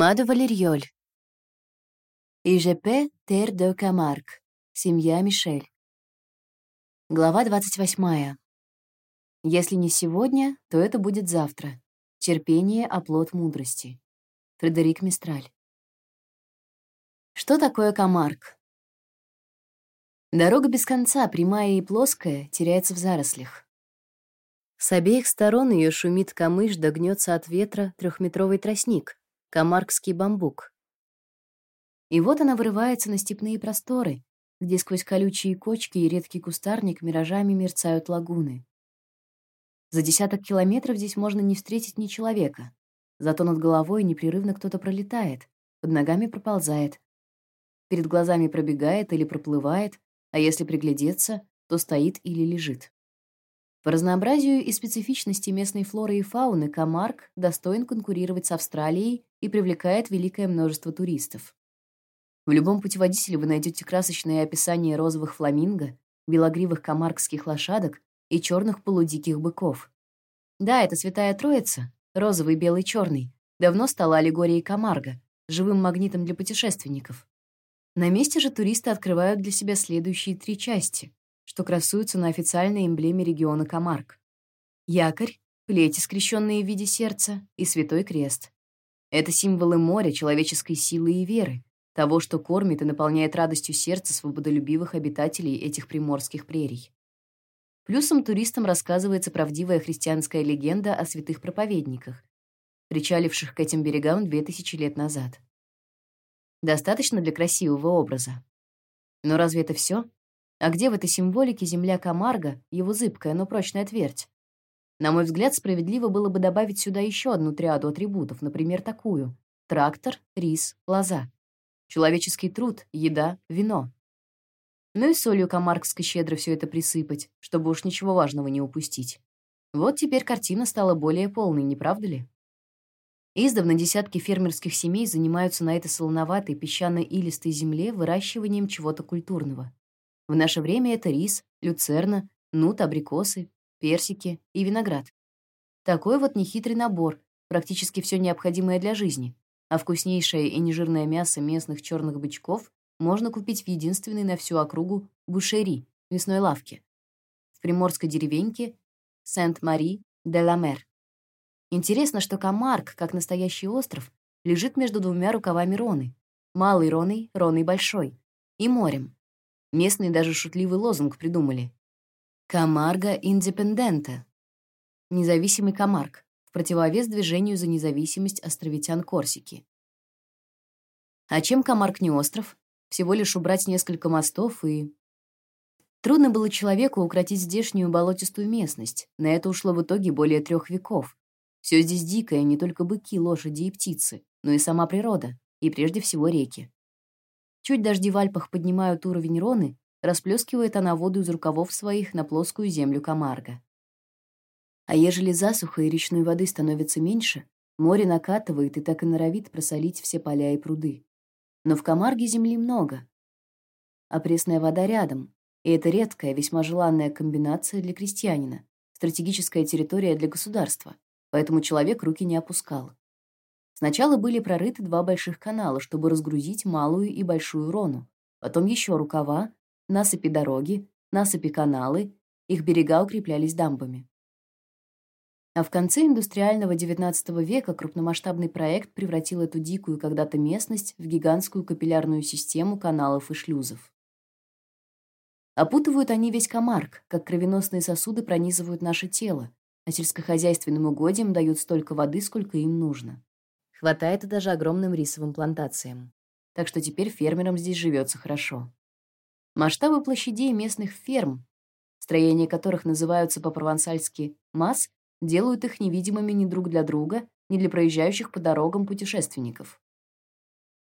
Мада Валерьоль. ИЖП Тер де Камарк. Семья Мишель. Глава 28. Если не сегодня, то это будет завтра. Терпение — оплот мудрости. Фредерик Мистраль. Что такое Камарк? Дорога без конца, прямая и плоская, теряется в зарослях. С обеих сторон ее шумит камыш, догнется от ветра трехметровый тростник — камаркский бамбук. И вот она вырывается на степные просторы, где сквозь колючие кочки и редкий кустарник миражами мерцают лагуны. За десяток километров здесь можно не встретить ни человека, зато над головой непрерывно кто-то пролетает, под ногами проползает, перед глазами пробегает или проплывает, а если приглядеться, то стоит или лежит. По разнообразию и специфичности местной флоры и фауны Камарк достоин конкурировать с Австралией и привлекает великое множество туристов. В любом путеводителе вы найдете красочные описания розовых фламинго, белогривых камаркских лошадок и черных полудиких быков. Да, это Святая Троица, розовый, белый, черный, давно стала аллегорией Камарга, живым магнитом для путешественников. На месте же туристы открывают для себя следующие три части что красуются на официальной эмблеме региона Камарк. Якорь, плети, скрещенные в виде сердца, и святой крест. Это символы моря, человеческой силы и веры, того, что кормит и наполняет радостью сердце свободолюбивых обитателей этих приморских прерий. Плюсом туристам рассказывается правдивая христианская легенда о святых проповедниках, причаливших к этим берегам две тысячи лет назад. Достаточно для красивого образа. Но разве это все? А где в этой символике земля Камарга, его зыбкая, но прочная твердь? На мой взгляд, справедливо было бы добавить сюда еще одну триаду атрибутов, например, такую: трактор, рис, лоза. Человеческий труд, еда, вино. Ну и солью камаркской щедро все это присыпать, чтобы уж ничего важного не упустить. Вот теперь картина стала более полной, не правда ли? Издавна десятки фермерских семей занимаются на этой солоноватой песчано-илистой земле выращиванием чего-то культурного. В наше время это рис, люцерна, нут, абрикосы, персики и виноград. Такой вот нехитрый набор, практически все необходимое для жизни, а вкуснейшее и нежирное мясо местных черных бычков можно купить в единственной на всю округу бушери, мясной лавке, в приморской деревеньке Сент-Мари-де-ла-Мер. Интересно, что Камарк, как настоящий остров, лежит между двумя рукавами Роны, Малой Роной, Роной Большой, и морем, Местные даже шутливый лозунг придумали. «Камарго индепендента» — независимый Камарк, в противовес движению за независимость островитян Корсики. А чем Камарк не остров? Всего лишь убрать несколько мостов и... Трудно было человеку укротить здешнюю болотистую местность. На это ушло в итоге более трех веков. Все здесь дикое, не только быки, лошади и птицы, но и сама природа, и прежде всего реки. Чуть дожди в Альпах поднимают уровень Роны, расплескивает она воду из рукавов своих на плоскую землю Камарга. А ежели засуха и речной воды становится меньше, море накатывает и так и норовит просолить все поля и пруды. Но в Камарге земли много, а пресная вода рядом, и это редкая, весьма желанная комбинация для крестьянина, стратегическая территория для государства, поэтому человек руки не опускал. Сначала были прорыты два больших канала, чтобы разгрузить малую и большую Рону, потом еще рукава, насыпи дороги, насыпи каналы, их берега укреплялись дамбами. А в конце индустриального XIX века крупномасштабный проект превратил эту дикую когда-то местность в гигантскую капиллярную систему каналов и шлюзов. Опутывают они весь Камарк, как кровеносные сосуды пронизывают наше тело, а сельскохозяйственным угодьям дают столько воды, сколько им нужно. Хватает даже огромным рисовым плантациям. Так что теперь фермерам здесь живется хорошо. Масштабы площадей местных ферм, строения которых называются по-провансальски «масс», делают их невидимыми ни друг для друга, ни для проезжающих по дорогам путешественников.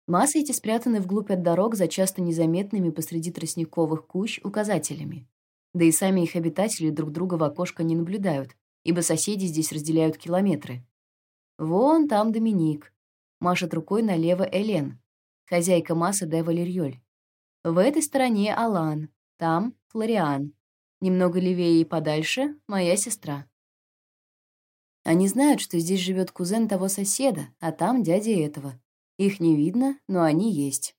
Массы эти спрятаны вглубь от дорог за часто незаметными посреди тростниковых кущ указателями. Да и сами их обитатели друг друга в окошко не наблюдают, ибо соседи здесь разделяют километры. Вон там Доминик. Машет рукой налево Элен, хозяйка массы де Валерьёль. В этой стороне Алан, там Флориан. Немного левее и подальше моя сестра. Они знают, что здесь живет кузен того соседа, а там дядя этого. Их не видно, но они есть.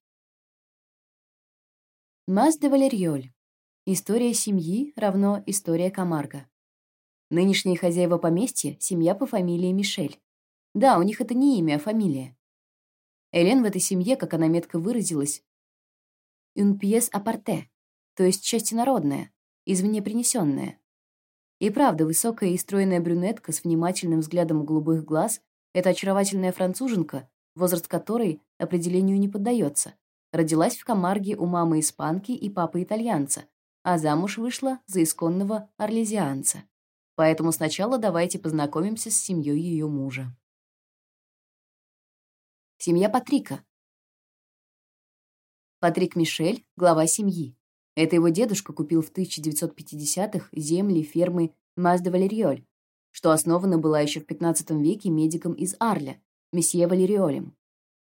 Мас де Валерьоль. История семьи равно история Камарго. Нынешние хозяева поместья — семья по фамилии Мишель. Да, у них это не имя, а фамилия. Элен в этой семье, как она метко выразилась, «une pièce aparte», то есть часть инородная, извне принесенная. И правда, высокая и стройная брюнетка с внимательным взглядом голубых глаз — это очаровательная француженка, возраст которой определению не поддается. Родилась в Камарге у мамы испанки и папы итальянца, а замуж вышла за исконного орлезианца. Поэтому сначала давайте познакомимся с семьей ее мужа. Семья Патрика. Патрик Мишель — глава семьи. Это его дедушка купил в 1950-х земли фермы Маз де Валериоль, что основана была еще в 15 веке медиком из Арля, месье Валериолем.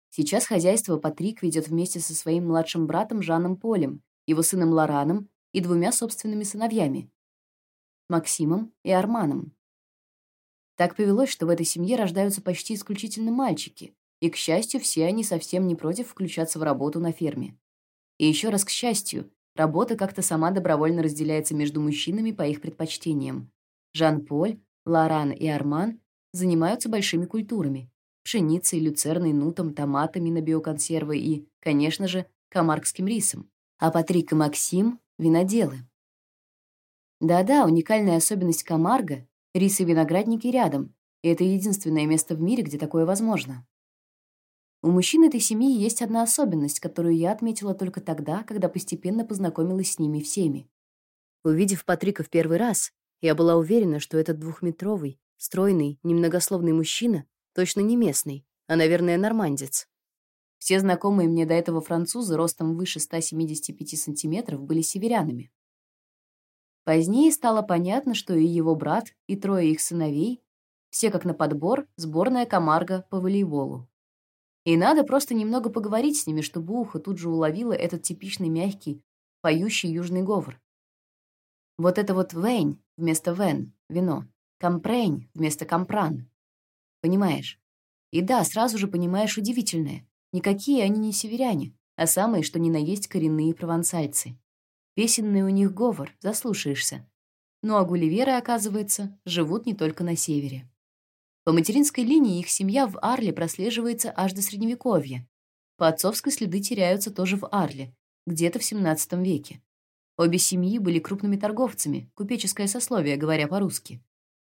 Сейчас хозяйство Патрик ведет вместе со своим младшим братом Жаном Полем, его сыном Лораном и двумя собственными сыновьями — Максимом и Арманом. Так повелось, что в этой семье рождаются почти исключительно мальчики, и, к счастью, все они совсем не против включаться в работу на ферме. И еще раз к счастью, работа как-то сама добровольно разделяется между мужчинами по их предпочтениям. Жан-Поль, Лоран и Арман занимаются большими культурами — пшеницей, люцерной, нутом, томатами на биоконсервы и, конечно же, камаркским рисом. А Патрик и Максим — виноделы. Да-да, уникальная особенность Камарго — рис и виноградники рядом, и это единственное место в мире, где такое возможно. У мужчин этой семьи есть одна особенность, которую я отметила только тогда, когда постепенно познакомилась с ними всеми. Увидев Патрика в первый раз, я была уверена, что этот двухметровый, стройный, немногословный мужчина точно не местный, а, наверное, нормандец. Все знакомые мне до этого французы ростом выше 175 сантиметров были северянами. Позднее стало понятно, что и его брат, и трое их сыновей, все как на подбор, сборная Камарго по волейболу. И надо просто немного поговорить с ними, чтобы ухо тут же уловило этот типичный мягкий, поющий южный говор. Вот это вот «вейн» вместо «вен» — вино, «компрейн» вместо «компран». Понимаешь? И да, сразу же понимаешь удивительное. Никакие они не северяне, а самые, что ни на есть, коренные провансальцы. Песенный у них говор, заслушаешься. Ну а гулливеры, оказывается, живут не только на севере. По материнской линии их семья в Арле прослеживается аж до Средневековья. По отцовской следы теряются тоже в Арле, где-то в XVII веке. Обе семьи были крупными торговцами, купеческое сословие, говоря по-русски.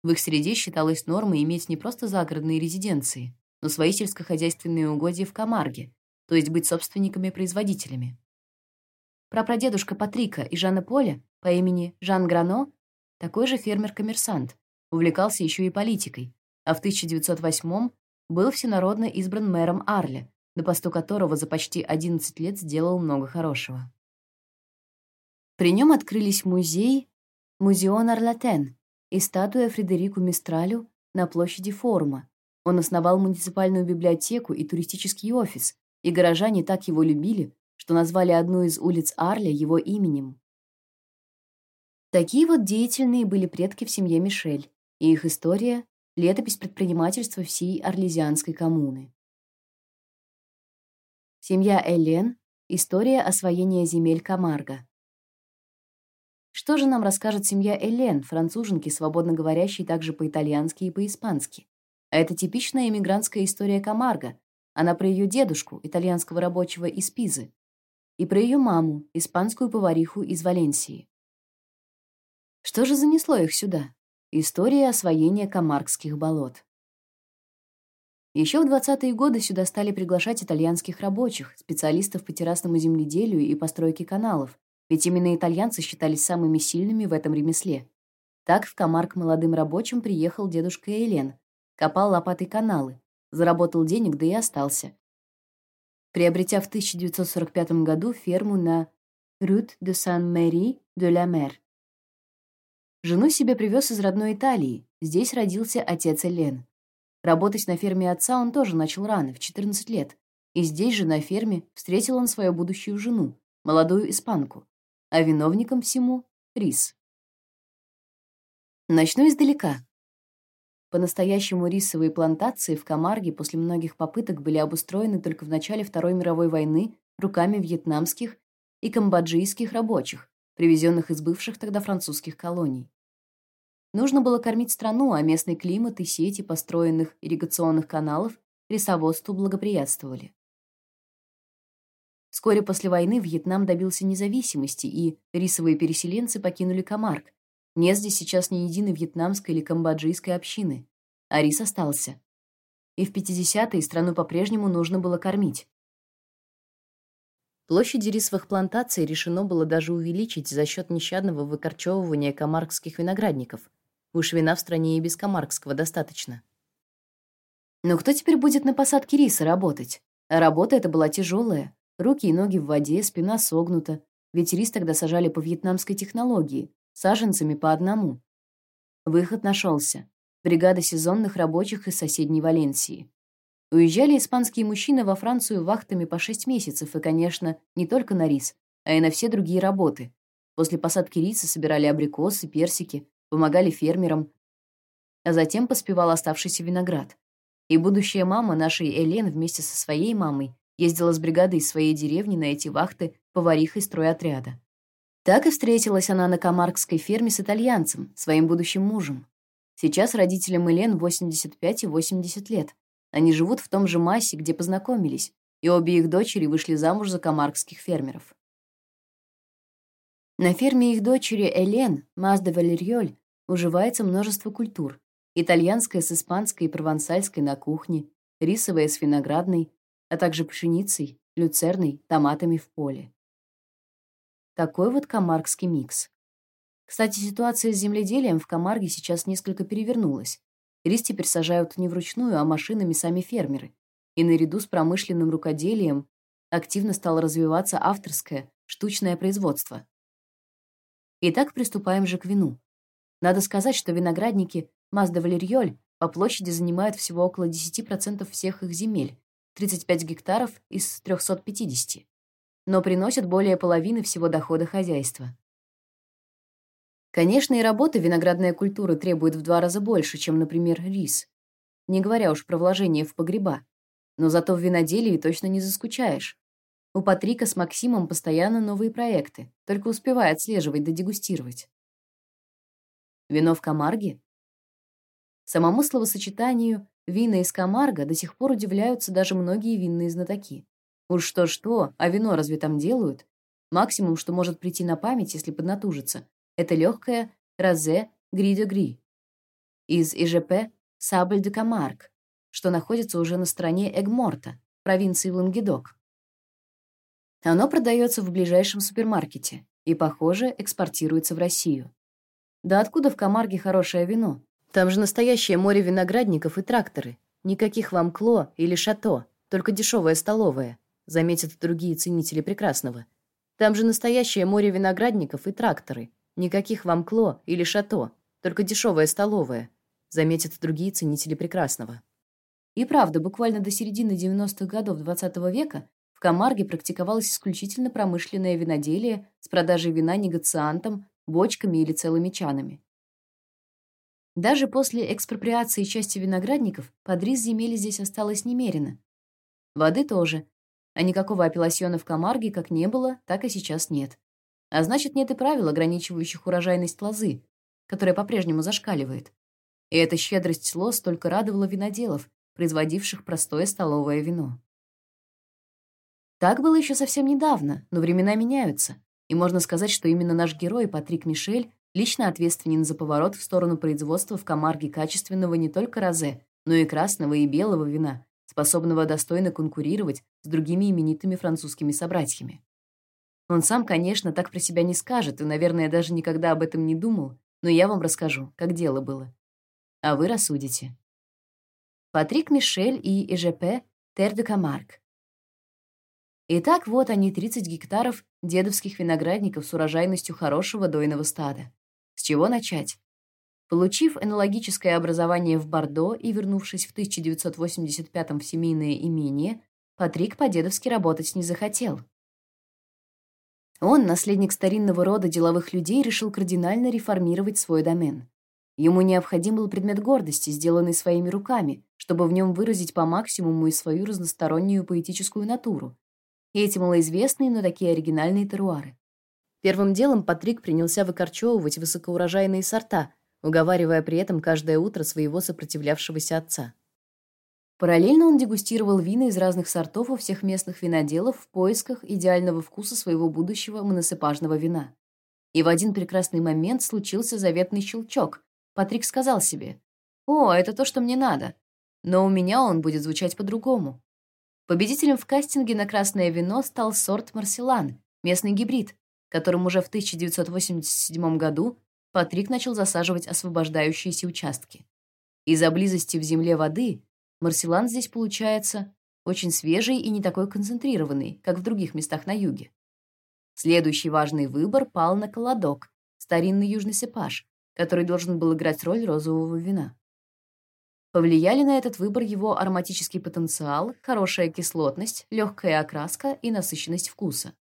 В их среде считалось нормой иметь не просто загородные резиденции, но свои сельскохозяйственные угодья в Камарге, то есть быть собственниками-производителями. Прапрадедушка Патрика и Жанна Поля по имени Жан Грано, такой же фермер-коммерсант, увлекался еще и политикой, а в 1908 был всенародно избран мэром Арля, на посту которого за почти 11 лет сделал много хорошего. При нем открылись музей Музеон Арлатен и статуя Фредерику Мистралю на площади форума. Он основал муниципальную библиотеку и туристический офис, и горожане так его любили, что назвали одну из улиц Арля его именем. Такие вот деятельные были предки в семье Мишель, и их история Летопись предпринимательства всей Орлезианской коммуны. Семья Элен. История освоения земель Камарго. Что же нам расскажет семья Элен, француженки, свободно говорящей также по-итальянски и по-испански? А это типичная эмигрантская история Камарго. Она про ее дедушку, итальянского рабочего из Пизы, и про ее маму, испанскую повариху из Валенсии. Что же занесло их сюда? История освоения Камаркских болот. Еще в 20-е годы сюда стали приглашать итальянских рабочих, специалистов по террасному земледелию и постройке каналов, ведь именно итальянцы считались самыми сильными в этом ремесле. Так в Камарк молодым рабочим приехал дедушка Элен, копал лопатой каналы, заработал денег, да и остался. Приобретя в 1945 году ферму на Рут де Сан-Мэри де ла Мер, Жену себе привез из родной Италии. Здесь родился отец Элен. Работать на ферме отца он тоже начал рано, в 14 лет. И здесь же, на ферме, встретил он свою будущую жену, молодую испанку. А виновником всему — Рис. Начну издалека. по-настоящему рисовые плантации в Камарге после многих попыток были обустроены только в начале Второй мировой войны руками вьетнамских и камбоджийских рабочих, привезенных из бывших тогда французских колоний. Нужно было кормить страну, а местный климат и сети построенных ирригационных каналов рисоводству благоприятствовали. Вскоре после войны Вьетнам добился независимости, и рисовые переселенцы покинули Камарк. Нет здесь сейчас ни единой вьетнамской или камбоджийской общины, а рис остался. И в 50-е страну по-прежнему нужно было кормить. Площади рисовых плантаций решено было даже увеличить за счет нещадного выкорчевывания камаркских виноградников. Уж вина в стране и без камаркского достаточно. Но кто теперь будет на посадке риса работать? Работа эта была тяжелая. Руки и ноги в воде, спина согнута. Ведь рис тогда сажали по вьетнамской технологии, саженцами по одному. Выход нашелся. Бригада сезонных рабочих из соседней Валенсии. Уезжали испанские мужчины во Францию вахтами по шесть месяцев, и, конечно, не только на рис, а и на все другие работы. После посадки риса собирали абрикосы, персики, помогали фермерам, а затем поспевал оставшийся виноград. И будущая мама нашей Элен вместе со своей мамой ездила с бригадой из своей деревни на эти вахты поварихой стройотряда. Так и встретилась она на Камаркской ферме с итальянцем, своим будущим мужем. Сейчас родителям Элен 85 и 80 лет, они живут в том же Массе, где познакомились, и обе их дочери вышли замуж за камаркских фермеров. На ферме их дочери Элен, Мазда Валерьоль, уживается множество культур. Итальянская с испанской и провансальской на кухне, рисовая с виноградной, а также пшеницей, люцерной, томатами в поле. Такой вот камаркский микс. Кстати, ситуация с земледелием в Камарге сейчас несколько перевернулась. Рис теперь сажают не вручную, а машинами сами фермеры. И наряду с промышленным рукоделием активно стало развиваться авторское, штучное производство. Итак, приступаем же к вину. Надо сказать, что виноградники Мазда Валерьоль по площади занимают всего около 10% всех их земель, 35 гектаров из 350, но приносят более половины всего дохода хозяйства. Конечно, и работы виноградная культура требует в два раза больше, чем, например, рис. Не говоря уж про вложение в погреба. Но зато в виноделии точно не заскучаешь. У Патрика с Максимом постоянно новые проекты, только успевай отслеживать да дегустировать. Вино в Камарге? Самому словосочетанию «вина из Камарга» до сих пор удивляются даже многие винные знатоки. Уж что-что, а вино разве там делают? Максимум, что может прийти на память, если поднатужиться, это легкое розе гри-де-гри из ИЖП Сабль де Камарк, что находится уже на стороне Эгморта, провинции Лангедок. Оно продается в ближайшем супермаркете и, похоже, экспортируется в Россию. Да откуда в Камарге хорошее вино? Там же настоящее море виноградников и тракторы. Никаких вам кло или шато, только дешевое столовое, заметят другие ценители прекрасного. Там же настоящее море виноградников и тракторы, Никаких вам кло или шато, только дешевая столовая, заметят другие ценители прекрасного. И правда, буквально до середины 90-х годов XX -го века в Камарге практиковалось исключительно промышленное виноделие с продажей вина негациантам, бочками или целыми чанами. Даже после экспроприации части виноградников под рис земель здесь осталось немерено. Воды тоже, а никакого апелласьона в Камарге как не было, так и сейчас нет. А значит, нет и правил, ограничивающих урожайность лозы, которая по-прежнему зашкаливает. И эта щедрость лоз только радовала виноделов, производивших простое столовое вино. Так было еще совсем недавно, но времена меняются, и можно сказать, что именно наш герой Патрик Мишель лично ответственен за поворот в сторону производства в Камарге качественного не только розе, но и красного и белого вина, способного достойно конкурировать с другими именитыми французскими собратьями. Он сам, конечно, так про себя не скажет и, наверное, даже никогда об этом не думал, но я вам расскажу, как дело было. А вы рассудите. Патрик Мишель и ЭЖП Тер де Камарк. Итак, вот они, 30 гектаров дедовских виноградников с урожайностью хорошего дойного стада. С чего начать? Получив энологическое образование в Бордо и вернувшись в 1985 в семейное имение, Патрик по-дедовски работать не захотел. Он, наследник старинного рода деловых людей, решил кардинально реформировать свой домен. Ему необходим был предмет гордости, сделанный своими руками, чтобы в нем выразить по максимуму и свою разностороннюю поэтическую натуру. И эти малоизвестные, но такие оригинальные теруары. Первым делом Патрик принялся выкорчевывать высокоурожайные сорта, уговаривая при этом каждое утро своего сопротивлявшегося отца. Параллельно он дегустировал вина из разных сортов у всех местных виноделов в поисках идеального вкуса своего будущего моносепажного вина. И в один прекрасный момент случился заветный щелчок. Патрик сказал себе, «О, это то, что мне надо. Но у меня он будет звучать по-другому». Победителем в кастинге на красное вино стал сорт Марселан, местный гибрид, которым уже в 1987 году Патрик начал засаживать освобождающиеся участки. Из-за близости в земле воды Марселан здесь получается очень свежий и не такой концентрированный, как в других местах на юге. Следующий важный выбор пал на колодок, старинный южный сепаж, который должен был играть роль розового вина. Повлияли на этот выбор его ароматический потенциал, хорошая кислотность, легкая окраска и насыщенность вкуса.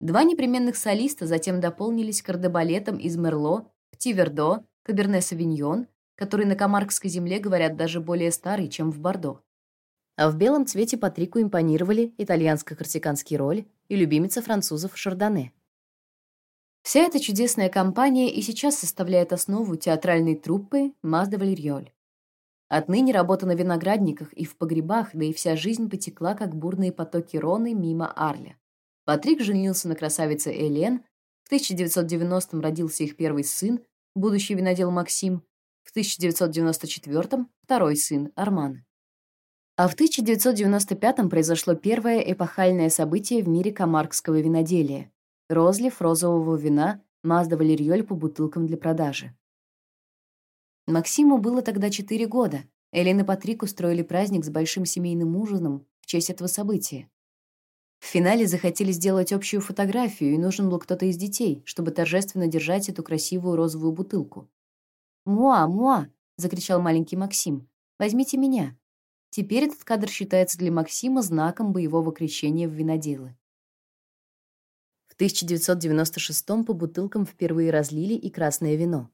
Два непременных солиста затем дополнились кардебалетом из Мерло, Птивердо, Каберне-Савиньон который на Камаркской земле, говорят, даже более старый, чем в Бордо. А в белом цвете Патрику импонировали итальянско-корсиканский роль и любимица французов Шардоне. Вся эта чудесная компания и сейчас составляет основу театральной труппы «Мазда Валерьоль». Отныне работа на виноградниках и в погребах, да и вся жизнь потекла, как бурные потоки Роны мимо Арля. Патрик женился на красавице Элен, в 1990-м родился их первый сын, будущий винодел Максим, в 1994-м второй сын, Арман. А в 1995-м произошло первое эпохальное событие в мире камаркского виноделия — розлив розового вина Мазда Валерьоль по бутылкам для продажи. Максиму было тогда 4 года. Элен и Патрик устроили праздник с большим семейным ужином в честь этого события. В финале захотели сделать общую фотографию, и нужен был кто-то из детей, чтобы торжественно держать эту красивую розовую бутылку. «Муа, муа!» — закричал маленький Максим. «Возьмите меня!» Теперь этот кадр считается для Максима знаком боевого крещения в виноделы. В 1996 по бутылкам впервые разлили и красное вино.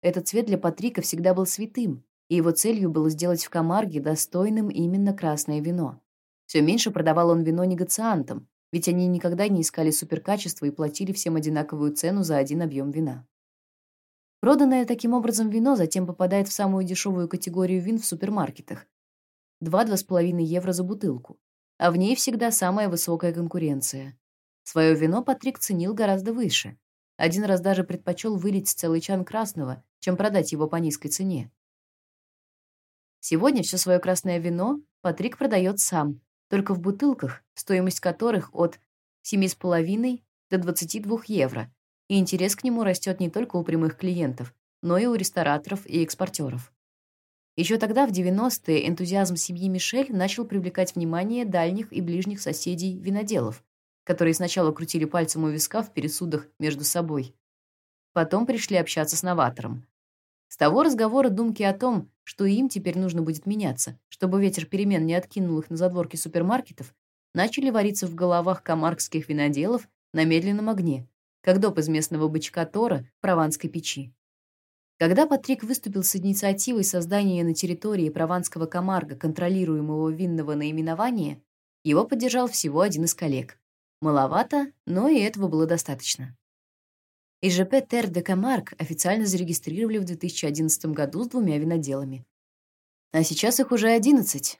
Этот цвет для Патрика всегда был святым, и его целью было сделать в Камарге достойным именно красное вино. Все меньше продавал он вино негациантам, ведь они никогда не искали суперкачества и платили всем одинаковую цену за один объем вина. Проданное таким образом вино затем попадает в самую дешевую категорию вин в супермаркетах. 2-2,5 евро за бутылку. А в ней всегда самая высокая конкуренция. Свое вино Патрик ценил гораздо выше. Один раз даже предпочел вылить целый чан красного, чем продать его по низкой цене. Сегодня все свое красное вино Патрик продает сам, только в бутылках, стоимость которых от 7,5 до 22 евро, и интерес к нему растет не только у прямых клиентов, но и у рестораторов и экспортеров. Еще тогда, в 90-е, энтузиазм семьи Мишель начал привлекать внимание дальних и ближних соседей виноделов, которые сначала крутили пальцем у виска в пересудах между собой. Потом пришли общаться с новатором. С того разговора думки о том, что им теперь нужно будет меняться, чтобы ветер перемен не откинул их на задворки супермаркетов, начали вариться в головах камаркских виноделов на медленном огне, как доп из местного бычка Тора прованской печи. Когда Патрик выступил с инициативой создания на территории прованского Камарга контролируемого винного наименования, его поддержал всего один из коллег. Маловато, но и этого было достаточно. ИЖП Тер де Камарг официально зарегистрировали в 2011 году с двумя виноделами. А сейчас их уже 11.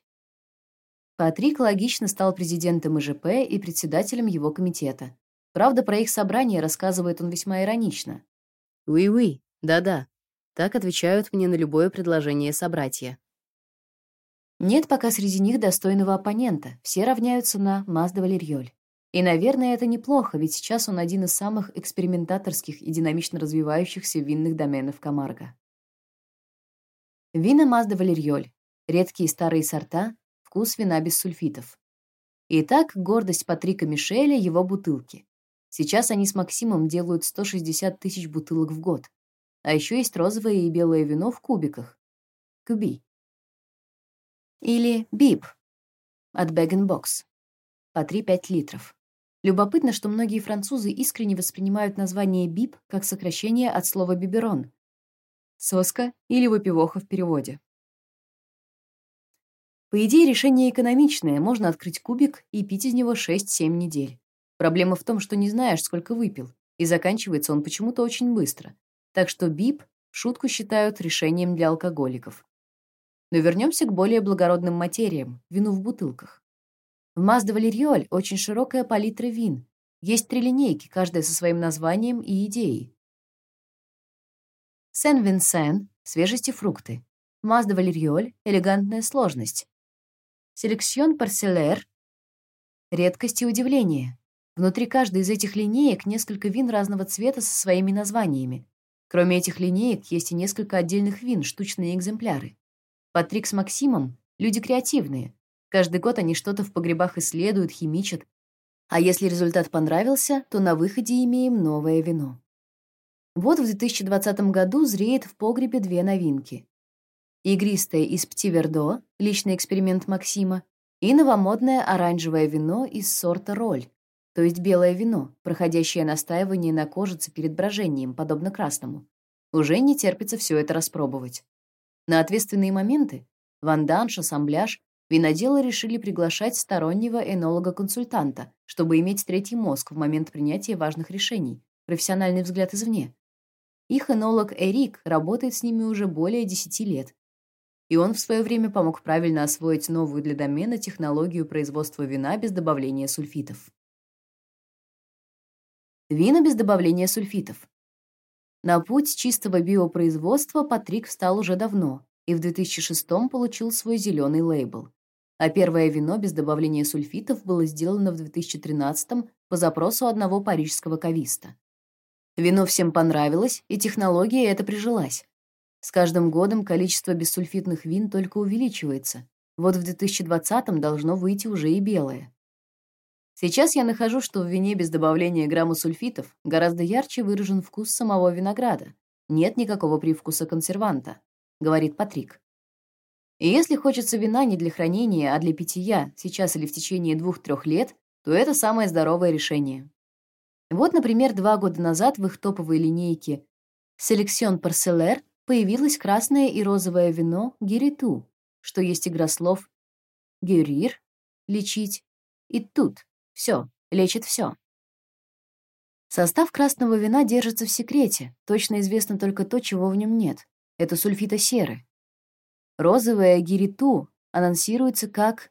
Патрик логично стал президентом ИЖП и председателем его комитета. Правда, про их собрание рассказывает он весьма иронично. «Уи-уи, да-да». Так отвечают мне на любое предложение собратья. Нет пока среди них достойного оппонента. Все равняются на Мазда Валерьоль. И, наверное, это неплохо, ведь сейчас он один из самых экспериментаторских и динамично развивающихся винных доменов Камарго. Вина Мазда Валерьоль. Редкие старые сорта, вкус вина без сульфитов. Итак, гордость Патрика Мишеля — его бутылки. Сейчас они с Максимом делают 160 тысяч бутылок в год. А еще есть розовое и белое вино в кубиках. Куби. Или бип от Bag. По 3-5 литров. Любопытно, что многие французы искренне воспринимают название бип как сокращение от слова биберон. соска или выпивоха в переводе. По идее, решение экономичное, можно открыть кубик и пить из него 6-7 недель. Проблема в том, что не знаешь, сколько выпил, и заканчивается он почему-то очень быстро. Так что бип шутку считают решением для алкоголиков. Но вернемся к более благородным материям, вину в бутылках. В Мазда Валерьоль очень широкая палитра вин. Есть три линейки, каждая со своим названием и идеей. Сен-Винсен — свежесть и фрукты. Мазда Валерьоль — элегантная сложность. Селекцион Парселер — редкость и удивление. Внутри каждой из этих линеек несколько вин разного цвета со своими названиями. Кроме этих линеек есть и несколько отдельных вин, штучные экземпляры. Патрик с Максимом — люди креативные. Каждый год они что-то в погребах исследуют, химичат. А если результат понравился, то на выходе имеем новое вино. Вот в 2020 году зреет в погребе две новинки. Игристое из Птивердо, личный эксперимент Максима, и новомодное оранжевое вино из сорта Роль, то есть белое вино, проходящее настаивание на кожице перед брожением, подобно красному. Уже не терпится все это распробовать. На ответственные моменты — ванданш, ассамбляж — виноделы решили приглашать стороннего энолога-консультанта, чтобы иметь третий мозг в момент принятия важных решений, профессиональный взгляд извне. Их энолог Эрик работает с ними уже более 10 лет. И он в свое время помог правильно освоить новую для домена технологию производства вина без добавления сульфитов. Вина без добавления сульфитов. На путь чистого биопроизводства Патрик встал уже давно и в 2006 получил свой зеленый лейбл. А первое вино без добавления сульфитов было сделано в 2013 по запросу одного парижского кависта. Вино всем понравилось, и технология эта прижилась. С каждым годом количество бессульфитных вин только увеличивается. Вот в 2020-м должно выйти уже и белое. Сейчас я нахожу, что в вине без добавления грамма сульфитов гораздо ярче выражен вкус самого винограда. Нет никакого привкуса консерванта, говорит Патрик. И если хочется вина не для хранения, а для питья, сейчас или в течение двух-трех лет, то это самое здоровое решение. Вот, например, два года назад в их топовой линейке Selection Parceller появилось красное и розовое вино Гериту, что есть игра слов «герир» — лечить, и «тут» — все, лечит все. Состав красного вина держится в секрете, точно известно только то, чего в нем нет. Это сульфита серы. Розовое гириту анонсируется как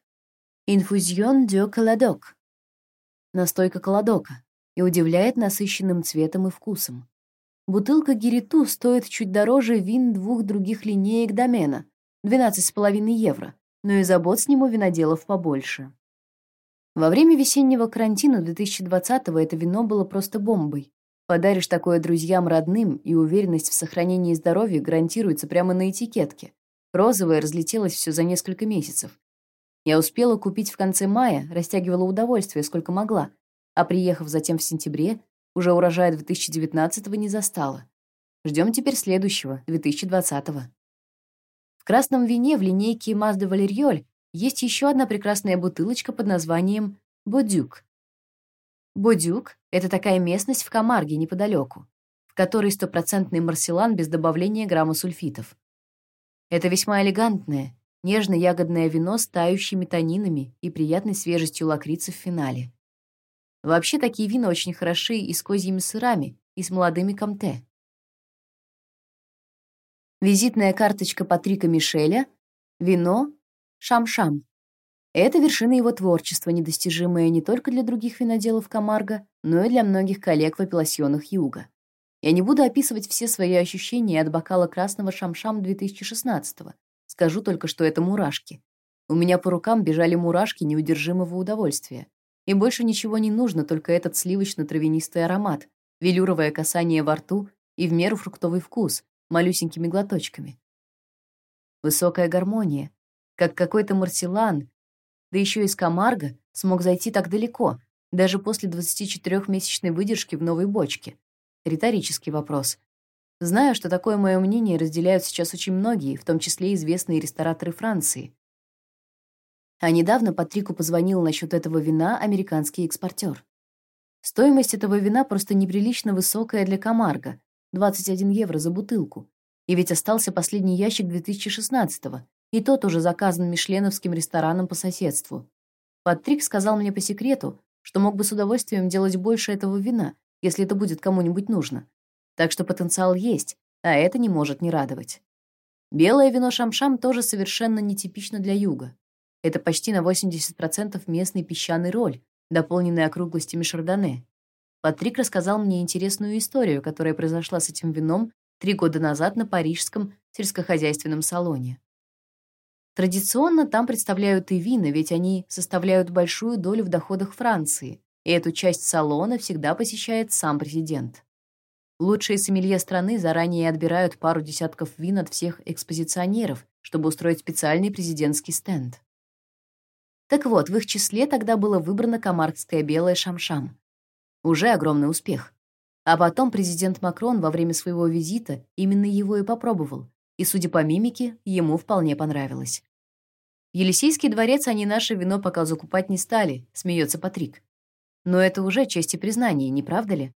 «инфузион дё колодок» — настойка колодока и удивляет насыщенным цветом и вкусом. Бутылка Гириту стоит чуть дороже вин двух других линеек домена — 12,5 евро, но и забот с ним у виноделов побольше. Во время весеннего карантина 2020-го это вино было просто бомбой. Подаришь такое друзьям, родным, и уверенность в сохранении здоровья гарантируется прямо на этикетке. Розовое разлетелось все за несколько месяцев. Я успела купить в конце мая, растягивала удовольствие, сколько могла, а приехав затем в сентябре, уже урожая 2019-го не застала. Ждем теперь следующего, 2020-го. В красном вине в линейке Mazda Валерьоль есть еще одна прекрасная бутылочка под названием «Бодюк». Бодюк — это такая местность в Камарге неподалеку, в которой стопроцентный марселан без добавления грамма сульфитов. Это весьма элегантное, нежно-ягодное вино с тающими тонинами и приятной свежестью лакрицы в финале. Вообще такие вина очень хороши и с козьими сырами, и с молодыми комте. Визитная карточка Патрика Мишеля — вино «Шам-Шам». Это вершина его творчества, недостижимая не только для других виноделов Камарго, но и для многих коллег в апелласьонах Юга. Я не буду описывать все свои ощущения от бокала красного «Шам-Шам» 2016-го. Скажу только, что это мурашки. У меня по рукам бежали мурашки неудержимого удовольствия. И больше ничего не нужно, только этот сливочно-травянистый аромат, велюровое касание во рту и в меру фруктовый вкус, малюсенькими глоточками. Высокая гармония, как какой-то марселан, да еще из Камарго, смог зайти так далеко, даже после 24-месячной выдержки в новой бочке. Риторический вопрос. Знаю, что такое мое мнение разделяют сейчас очень многие, в том числе известные рестораторы Франции. А недавно Патрику позвонил насчет этого вина американский экспортер. Стоимость этого вина просто неприлично высокая для Камарго — 21 евро за бутылку. И ведь остался последний ящик 2016-го, и тот уже заказан мишленовским рестораном по соседству. Патрик сказал мне по секрету, что мог бы с удовольствием делать больше этого вина, если это будет кому-нибудь нужно. Так что потенциал есть, а это не может не радовать. Белое вино шамшам тоже совершенно нетипично для юга. Это почти на 80% местный песчаный роль, дополненный округлостями шардоне. Патрик рассказал мне интересную историю, которая произошла с этим вином три года назад на парижском сельскохозяйственном салоне. Традиционно там представляют и вина, ведь они составляют большую долю в доходах Франции, и эту часть салона всегда посещает сам президент. Лучшие сомелье страны заранее отбирают пару десятков вин от всех экспозиционеров, чтобы устроить специальный президентский стенд. Так вот, в их числе тогда было выбрано комаркское белое шамшам. Уже огромный успех. А потом президент Макрон во время своего визита именно его и попробовал, и, судя по мимике, ему вполне понравилось. В Елисейский дворец они наше вино пока закупать не стали, смеется Патрик. Но это уже честь и признание, не правда ли?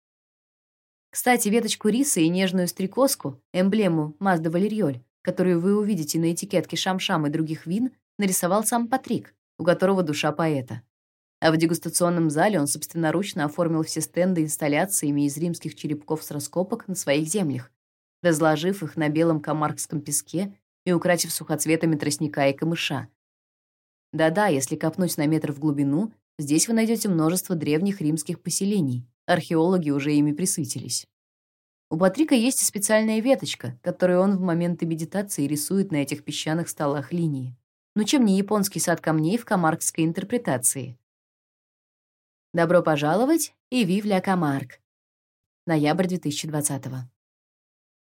Кстати, веточку риса и нежную стрекозку, эмблему Мазда Валерьоль, которую вы увидите на этикетке Шамшам и других вин, нарисовал сам Патрик, у которого душа поэта. А в дегустационном зале он собственноручно оформил все стенды инсталляциями из римских черепков с раскопок на своих землях, разложив их на белом камаркском песке и украсив сухоцветами тростника и камыша. Да-да, если копнуть на метр в глубину, здесь вы найдете множество древних римских поселений. Археологи уже ими присытились. У Патрика есть специальная веточка, которую он в моменты медитации рисует на этих песчаных столах линии. Ну чем не японский сад камней в камаркской интерпретации? Добро пожаловать и вив Камарк. Ноябрь 2020 -го.